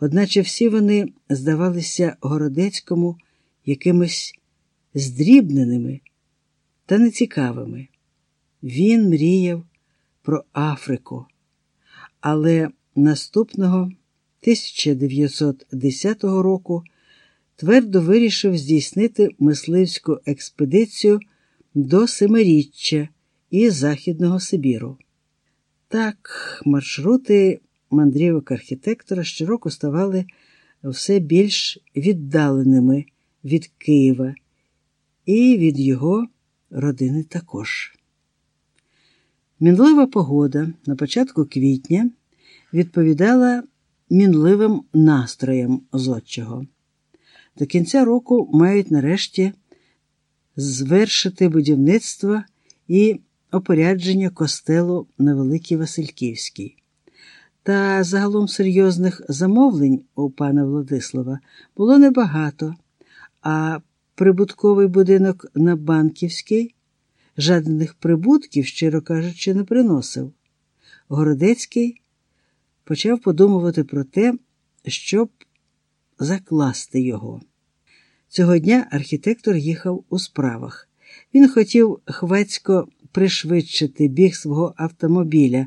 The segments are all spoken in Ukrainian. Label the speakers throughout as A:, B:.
A: одначе всі вони здавалися Городецькому якимись здрібненими та нецікавими. Він мріяв про Африку, але наступного 1910 року твердо вирішив здійснити мисливську експедицію до Семиріччя і Західного Сибіру. Так, маршрути мандрівок архітектора щороку ставали все більш віддаленими від Києва і від його родини також. Мінлива погода на початку квітня відповідала мінливим настроям зодчого. До кінця року мають нарешті звершити будівництво і опорядження костелу на Великій Васильківській. Та загалом серйозних замовлень у пана Владислава було небагато, а прибутковий будинок на Банківській жадних прибутків, щиро кажучи, не приносив. Городецький почав подумувати про те, щоб закласти його. Цього дня архітектор їхав у справах. Він хотів хвацько пришвидшити біг свого автомобіля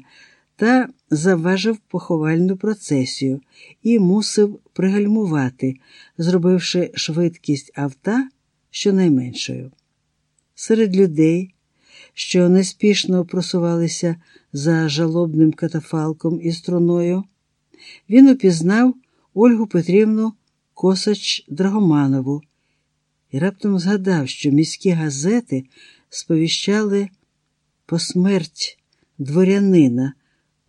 A: та заважив поховальну процесію і мусив пригальмувати, зробивши швидкість авто щонайменшою. Серед людей, що неспішно просувалися за жалобним катафалком і струною, він упізнав Ольгу Петрівну Косач Драгоманову і раптом згадав, що міські газети сповіщали посмерть дворянина,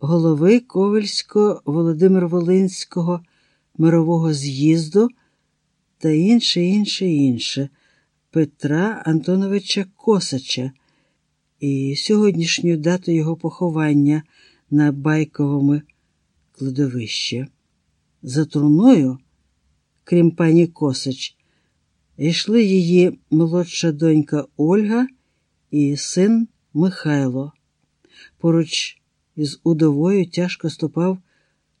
A: голови Ковельського Володимир Волинського мирового з'їзду та інше, інше, інше Петра Антоновича Косача і сьогоднішню дату його поховання на байковому кладовищі. За труною, крім пані Косач, йшли її молодша донька Ольга і син Михайло. Поруч із удовою тяжко ступав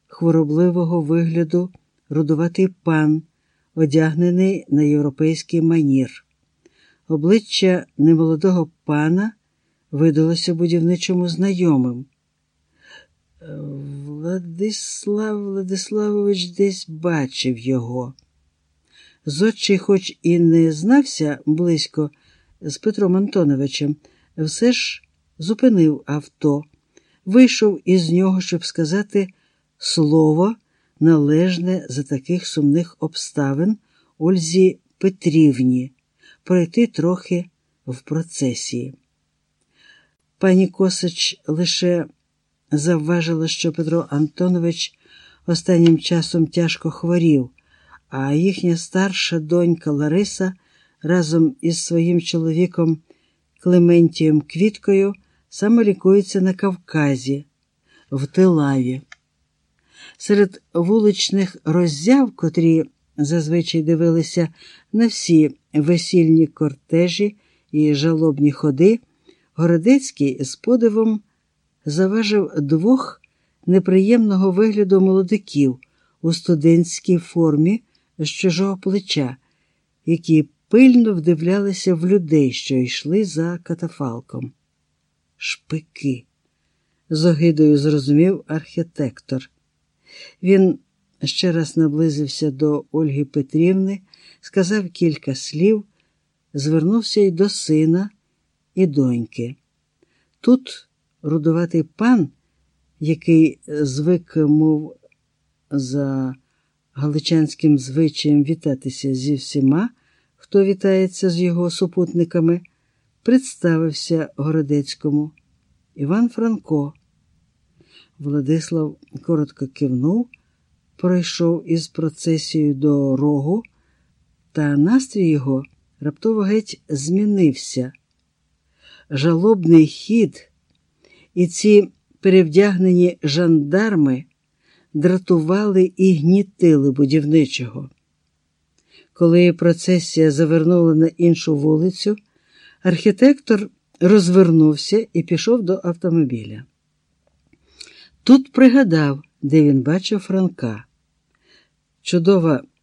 A: хворобливого вигляду рудуватий пан, одягнений на європейський манір. Обличчя немолодого пана видалося будівничому знайомим. Владислав Владиславович десь бачив його. Зодчий, хоч і не знався близько з Петром Антоновичем, все ж зупинив авто, вийшов із нього, щоб сказати слово, належне за таких сумних обставин Ользі Петрівні, пройти трохи в процесії. Пані Косач лише завважила, що Петро Антонович останнім часом тяжко хворів, а їхня старша донька Лариса разом із своїм чоловіком Клементієм Квіткою саме лікується на Кавказі, в Тилаві. Серед вуличних роззяв, котрі зазвичай дивилися на всі весільні кортежі і жалобні ходи, Городецький з подивом заважив двох неприємного вигляду молодиків у студентській формі з чужого плеча, які пильно вдивлялися в людей, що йшли за катафалком. Шпики, з огидою зрозумів архітектор. Він ще раз наблизився до Ольги Петрівни, сказав кілька слів, звернувся й до сина і доньки. Тут рудуватий пан, який звик, мов за галичанським звичаєм вітатися зі всіма, хто вітається з його супутниками, представився Городецькому Іван Франко. Владислав коротко кивнув, пройшов із процесією до рогу, та настрій його раптово геть змінився. Жалобний хід і ці перевдягнені жандарми дратували і гнітили будівничого. Коли процесія завернула на іншу вулицю, архітектор розвернувся і пішов до автомобіля. Тут пригадав, де він бачив Франка. чудова